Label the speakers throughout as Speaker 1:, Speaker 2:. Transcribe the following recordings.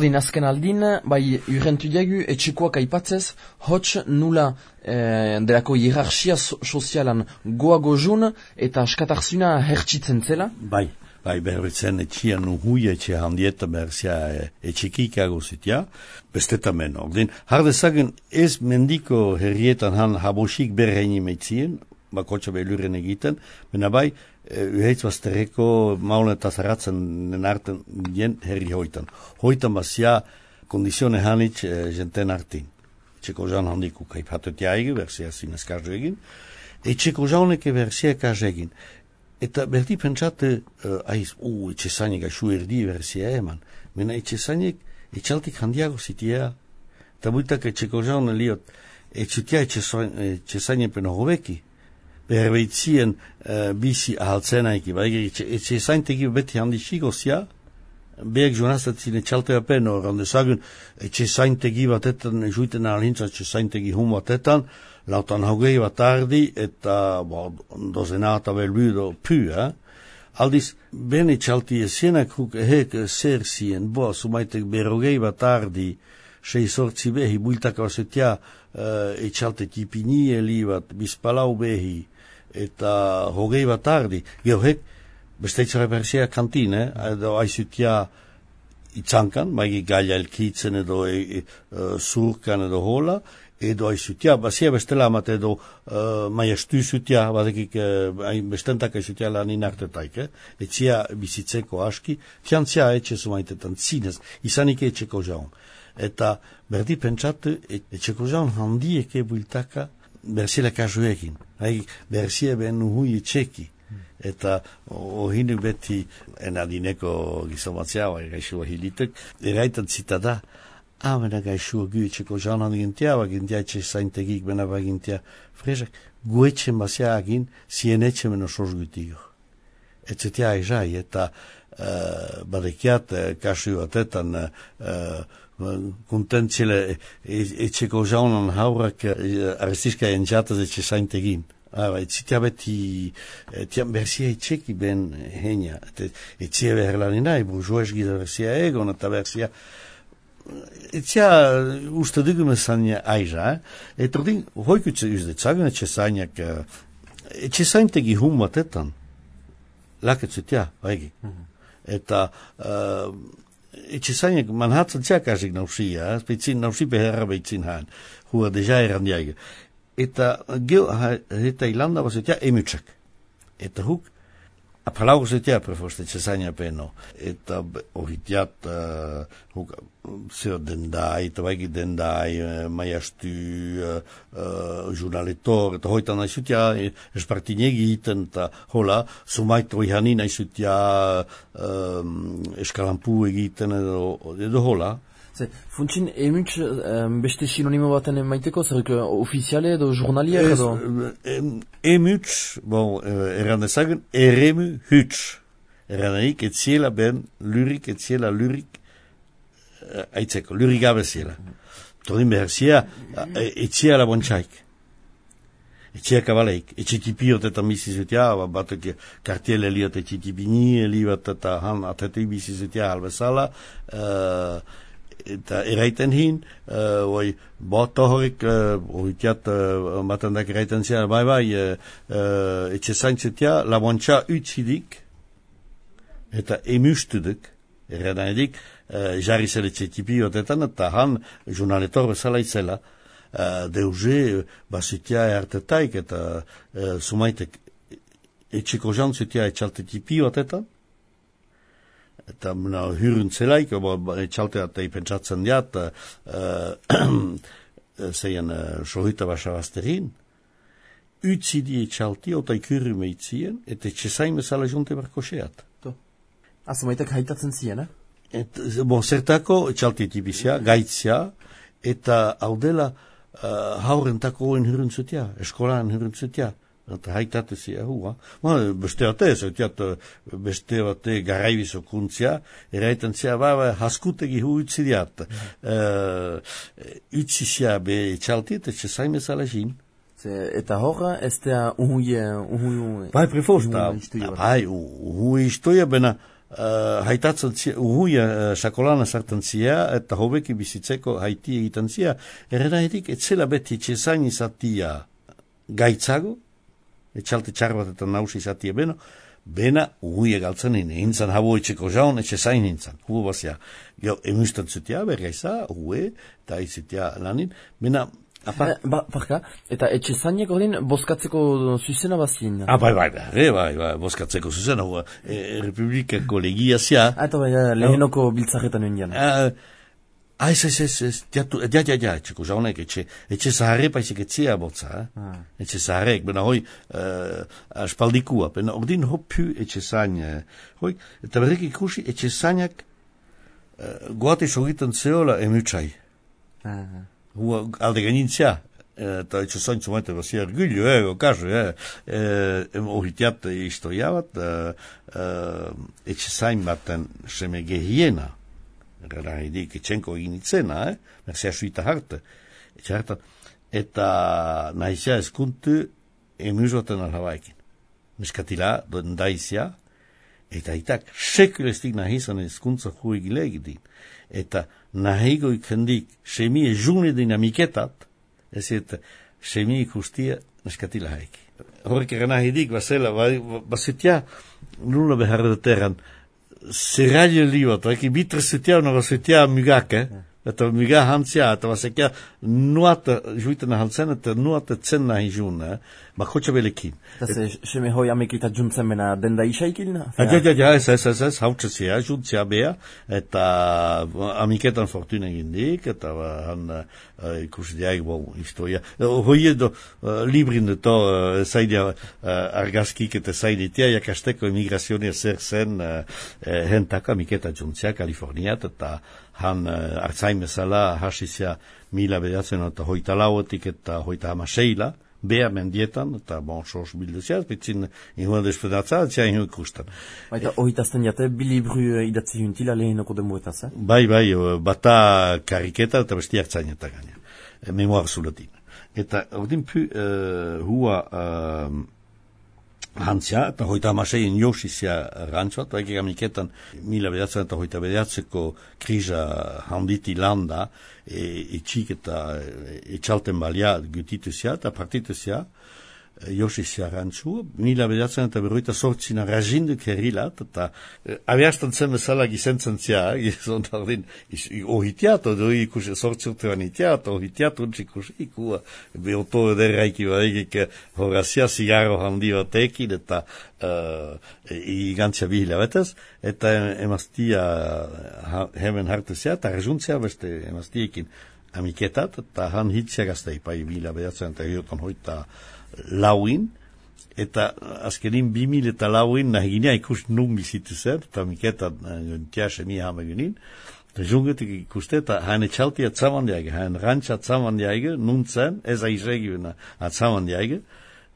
Speaker 1: Ordin azken aldin, bai urrentu diagu, etxekoak aipatzez, hots nula eh, delako hierarxia sozialan goa gozun eta askatarzuna hertsitzen zela?
Speaker 2: Bai, bai berbetzen etxian uhui etxe handieta berzia e, etxekikago zitia, bestetamen ordin. Hardezagen ez mendiko herrietan han habosik berreini meitzien, bakotxa behiluren egiten, bena bai, Uheitz bazterreko maulen eta zaratzen den arten jen herri hoitan. Hoitan bazia kondizione hanitz e, jenten artin. Txeko jaun handiku kaip hatet jaigi, versia zinez kazu egin. E txeko jauneke versia kazu egin. Eta berdi pentsate, uh, aiz, u, etxe zainik aixu erdi versia eman. Mena etxe zainik, etxaltik handiago zitia. Eta buitak etxeko jaun liot, etxutia etxe zainik peno hobeki berbeitzien uh, bizi ahaltzenaiki, bai, etxe zaintegi beti handi xigozia, behek joanazatzen etxalte apen, oran dezagun, etxe zaintegi batetan, juiten alhintza etxe zaintegi hum batetan, lautan haugei bat ardi, eta, bo, dozena eta belbudo pu, eh? Aldiz, ben etxalti esienak huk ehek zer zien, bo, sumaitek berrogei bat ardi, sei sortzi behi, bultak abasetia, uh, etxalte tipini elibat, bizpalau behi, eta hogei bat ardi. Geohek, besteitzara berzea kantin, eh? edo aizutia itzankan, maigi gaila elkitzen edo e, e, e, zurkan edo hola, edo aizutia, bazia bestela amat edo uh, maia stuzutia, badekik uh, bestentak aizutia lan inartetaik, eh? etzia bizitzeko aski, fiantzia etxe zumaitetan zinez, izanik etxeko jaun. Eta berdi pentsatu, etxeko jaun handieke builtaka berzila kasuekin. Hai, berzia ben hui txeki. Eta ohinu beti enadineko gizomatzea, bai gaixua hilitek, eraitan zita da, amena gaixua gyetxeko jaunan gintia, bagintia etxe zaintegik bena bagintia, frezak, guetxen bazia agin, zien etxe meno sosgutio. Etzetia aizai, eta uh, badekiat, uh, kasu batetan, uh, kontentzile etxeko jaunan haurak arrestiska entxataz etxe zaintegin. Aba, etzitea beti, etian berzia etxeki ben heina. Etzia behar lanina, ebu joez gida berzia egon, eta berzia Etzia uste dugu mezania aiza, eh? Eta ordin, hoikutze uzde, tzagun etxe zainak, etxe zaintegi hum batetan, laketzutia, haigi. Eta, uh, itse zainek man hat zan txak azik nausi, beherra behitzin haan, hua deja eran jaiga. Eta geo, eta ilanda ja emutsak. Eta huk, Apalauko se tia prefoste ce sanja peno. Eta ohitiat uh, huk seo dendai, eta vaigi dendai, uh, majastu, uh, uh, jurnalitor, eta hoita nai sutia espartinegi iten, eta hola, sumaito ihani nai sutia um, eskalampu egiten, edo, edo hola.
Speaker 1: Ze, funtsin, emuts um, beste sinonimo baten maiteko, zerrik ofiziale edo jurnalia edo?
Speaker 2: Emuts, bon, erran ezagun, eremu huts. Erran egik, etziela ben, lurik, etziela lurik, uh, aitzeko, lurik gabe ziela. Tordin behar zia, etziela bontxaik. Etxea kabaleik, etxetipio eta misizutia, batek kartiele liot etxetipini, liot eta han atetik misizutia albezala, uh, eta eraiten hin, uh, oi, bota horik, uh, oi tiat, uh, matandak eraiten zia, bai bai, uh, uh, etxe zaintzetia, labontxa utzidik, eta emustuduk, erredan edik, uh, jarri zele txetipi otetan, eta han, jurnaletor bezala itzela, uh, deuze, basutia ertetaik, eta uh, sumaitek, etxeko jantzutia etxaltetipi otetan, eta mena hyrun zelaik, obo txalte eta ipentsatzen diat, uh, zeien uh, sohita basa bazterin, utzi di txalti, ota ikurri meitzien, eta txesain bezala junte barko seat.
Speaker 1: Azo maitak haitatzen zien, eh?
Speaker 2: Et, bon, zertako, txalti tibizia, gaitzia, eta hau dela, uh, haurentako oen hyrun zutia, eskolaan hyrun zutia, eta haitatu zia hua. Ma, beste ate, zautiat, beste ate garaibizo kuntzia, eraitan zia, ba, ba, haskutegi hu utzi diat. Mm. Uh, utzi zia be txalti, eta txe zaime zala zin.
Speaker 1: Eta horra, ez da uhui, uhui,
Speaker 2: Bai, prefosta, bai, uhui istoia, bena, uh, haitatzen zia, uhuia uh, sakolana sartan zia, eta hobeki bizitzeko haiti egiten zia, errena edik, etzela beti etxezain izatia gaitzago, etxalte txarbat eta nausi izatia beno, bena uhuia galtzen hine, hintzan habo etxeko jaun, etxezain hintzan, hu bazia, jo, emustan zutia, bergaiza, uhe, eta izitia lanin, bena,
Speaker 1: Apa, eh, ba, barka, eta etxe zainek ordin boskatzeko zuzena bazin?
Speaker 2: Ah, bai, bai, bai, bai, bai, boskatzeko zuzena, hua, e, republikako legia zia.
Speaker 1: Ah, eta bai, lehenoko biltzaretan nuen
Speaker 2: Ah, ah, ez, ez, ez, ez, diatu, ja, ja, ja, etxeko jaunek, etxe, etxe zaharre paizik etzia botza, eh? ah. etxe zaharrek, bena hoi, uh, aspaldikua, bena ordin hopu etxe zain, hoi, eta berrek ikusi etxe zainak uh, goate sogiten zeola emutsai. Ah, ah hua alde ganintzia, eta etxe zaintzu maite bazia ergulio, eh, okazu, eh, eh, ohitiat istoia bat, eh, eh, etxe zain baten seme gehiena, edik etxenko eginitzena, eh, merzea suita harte, etxe hartan, eta nahizia eskuntu emuzoten alhabaikin. Neskatila, doen daizia, eta itak sekulestik nahizan eskuntza huigile egitin. Eta nahigo ikendik semie june dinamiketat, ez eta semie ikustia neskatila haiki. Horrek eran ahidik, basela, basetia nula behar da се радили ливата, ки битра светя, но светя мигака, Eta miga hantzia, eta basekia nuata, juitena hantzen, eta nuata tzen nahi jun, eh? ba hotxa belekin.
Speaker 1: Eta se, se me hoi amekita juntzen mena denda isaikilna?
Speaker 2: Ja, ja, ja, ez, ez, ez, ez, hautsa zia, bea, eta amiketan fortuna gindik, eta ba, han uh, ikusi diag, bo, historia. Hoi edo, uh, librin de to, uh, zaidia uh, argazkik eta zaiditia, jakasteko emigrazionia zer zen, uh, hentaka amiketa juntzia, Kaliforniat, eta han uh, artzain bezala hasizia mila bedatzen eta hoita lauetik eta hoita hamaseila, bea mendietan, eta bon, sos bildezia, betzin ingoan despedatza, atzia ingo ikustan.
Speaker 1: Baita, e, ohitazten jate, bilibru uh, idatzi juntila lehenoko demuetaz, eh?
Speaker 2: Bai, bai, bata kariketa eta besti hartzain eta gaina, e, memoar zulatin. Eta, ordin pu, uh, hua, uh, Hantzia, eta hoita amasein josizia rantzuat, baik egamiketan mila bedatzen eta hoita bedatzeko kriza handiti landa, e, etxik eta etxalten balia gutituzia eta partituzia, Josi Ziarantzu, mila bedatzen eta berroita sortzina razindu kerrilat, eta e, abiastan zen bezala gizentzen zia, gizon dardin, ohitiat, odo ikusi sortzi urte ban itiat, ohitiat untsi ikusi ikua, beoto ederraiki badegik horazia zigarro handi batekin, eta uh, igantzia bihila betez, eta emaztia hemen hartu zia, eta rezuntzia beste emaztiekin amiketat, eta han hitzia gaztei, pai mila bedatzen eta hiotan hoita, lauin, eta azkenin bimil eta lauin nahi ginea ikus nun bizitu zen, eta miketa tia semi hama ginin, eta jungetik ikuste, eta hain etxalti atzaman diage, hain rantxa atzaman diage, nun zen, ez aizregi atzaman diage,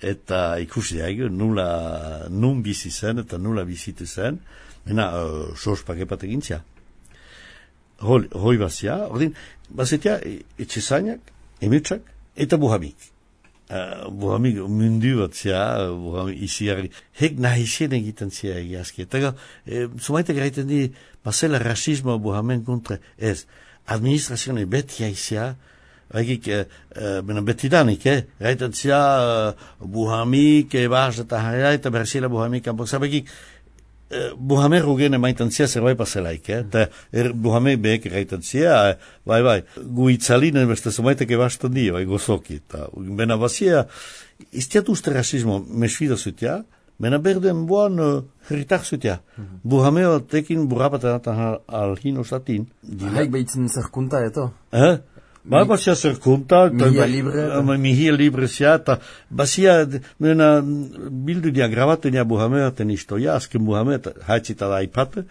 Speaker 2: eta ikusi diage, nula nun bizi zen, eta nula bizitu zen, mena, uh, sos pakepat egintzia. Hoi, hoi bazia, ordin, bazetia, etxezainak, emetxak, eta buhamik. Uh, buhamik mundu bat zia, buhamik iziarri, hek nahi egiten zia egiazki. Eta e, zumaita gaiten di, basela rasismo buhamen kontra, ez, administrazione beti haizia, Egik, e, e, beti danik, eh? Gaiten zia, uh, buhamik, ebaz, eta harra, eta berzila buhamik, ampak zabekik, Eh, Buhame rugen emaitan zia zerbait paselaik, eh? eta er, Buhame behek egaitan zia, bai, bai, gu itzalinen beste zomaitek ebastan di, bai, gozoki, eta bena bazia, iztiat uste rasismo, mesfida zutia, bena berden buan uh, herritak zutia. Mm -hmm. Buhame tekin burrapaten al hino satin.
Speaker 1: Haik behitzen zerkunta eto?
Speaker 2: Eh? Ba, basia zer konta,
Speaker 1: mihia libre,
Speaker 2: mihia libre siata, basia, mena, bildu dia grabatu nia buhameaten istoia, azken buhameat, haitzita da aipate,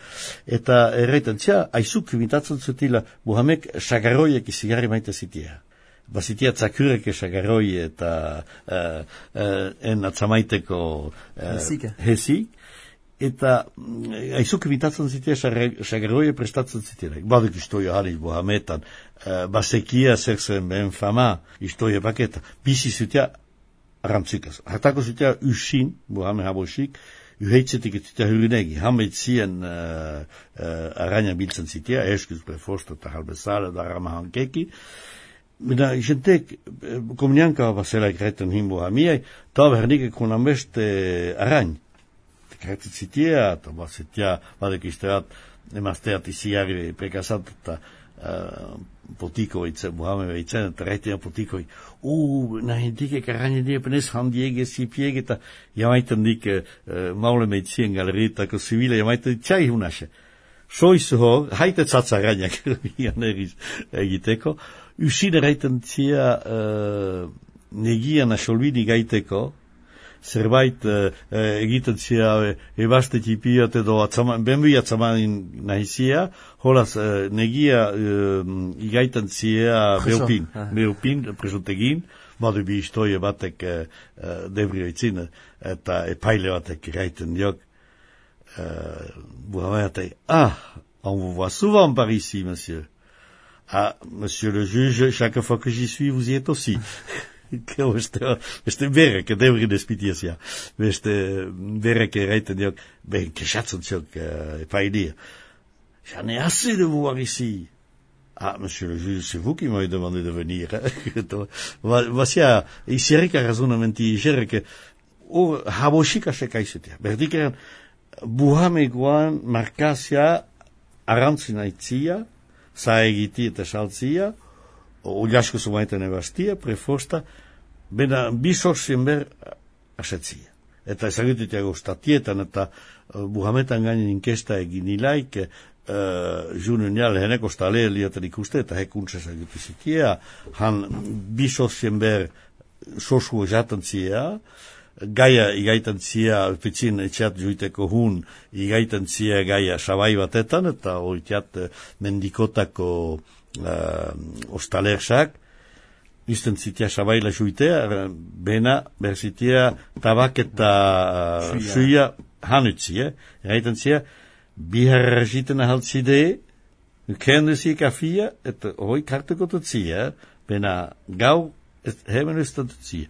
Speaker 2: eta erreiten zia, aizuk imitatzen zutila, buhamek sagarroiek izigarri maite zitia. Bazitia tzakureke sagarroi eta uh, uh, en atzamaiteko uh, hesik, eta mm, aizuk bitatzen zitea sagarroia prestatzen zitea. Badik istoia hali bohametan, uh, basekia zer zen behen fama istoia paketa, bizi zitea arantzikaz. Hatako zitea usin, bohame habosik, Uheitzetik ez zita hurunegi, hameit zien uh, uh, araina biltzen zitea, eskuz prefosta eta halbezale da rama hankeki. Mina isentek, komunianka basela ikreten himbo hamiai, ta vernik kun amest arain. Kretet zitea, eta basetia, badek isteat, emasteat isiari prekasat, eta uh, potikoit, Muhammed veitzen, että rehtiä potikoi, uu, näihin tike karani die penes handiege si piegeta, ja maitan dike uh, maule meitsien galerita, ko sivile, ja maitan tjai hunashe. Soisu ho, haite tsatsa ranja, ja neris egiteko, usine reitan tia uh, negiana solvini gaiteko, zerbait uh, egiten zia uh, ebaste tipiat edo atzaman, benbui atzamanin nahizia, holaz uh, negia uh, igaitan zia beopin, beopin, presuntegin, badu bi istoie batek uh, uh, debrio itzin, eta epaile batek gaiten diok, uh, buhameate, ah, on vous voit souvent par ici, monsieur. Ah, monsieur le juge, chaque fois que j'y suis, vous y êtes aussi. Kjo beste, beste berrek, debri despitiasia. Beste berrek erraiten diok, ben, kesatzen ziok, uh. J'en ai assez de vous voir ici. Ah, monsieur le juge, c'est vous qui m'avez demandé de venir. Voici, iserrik arrazunamenti iserrik, or, haboshika sekaizetia. Berdikeren, buhamegoan markazia arantzina itzia, sa egiti eta saltzia, uljasko su maiten ebastia, prefosta, bena bisortzen ber asetzia. Eta ezagututiago statietan eta uh, buhametan gainin inkesta egin ilaik, uh, junun jal heneko stale liatan ikuste, eta hekuntza ezagutuzikia, han bisortzen ber sosu ezaten zia, gaia igaitan zia, pitzin etxeat juiteko hun, igaitan zia gaia sabai batetan, eta oitiat mendikotako uh, ostalersak, izten zitia sabaila juitea, bena, berzitia tabak eta uh, suia hanutzi, eh? Erraiten zia, bihar jiten ahaltzide, kenduzi kafia, eta hoi kartuko tutzia, bena gau, hemen ustatutzia.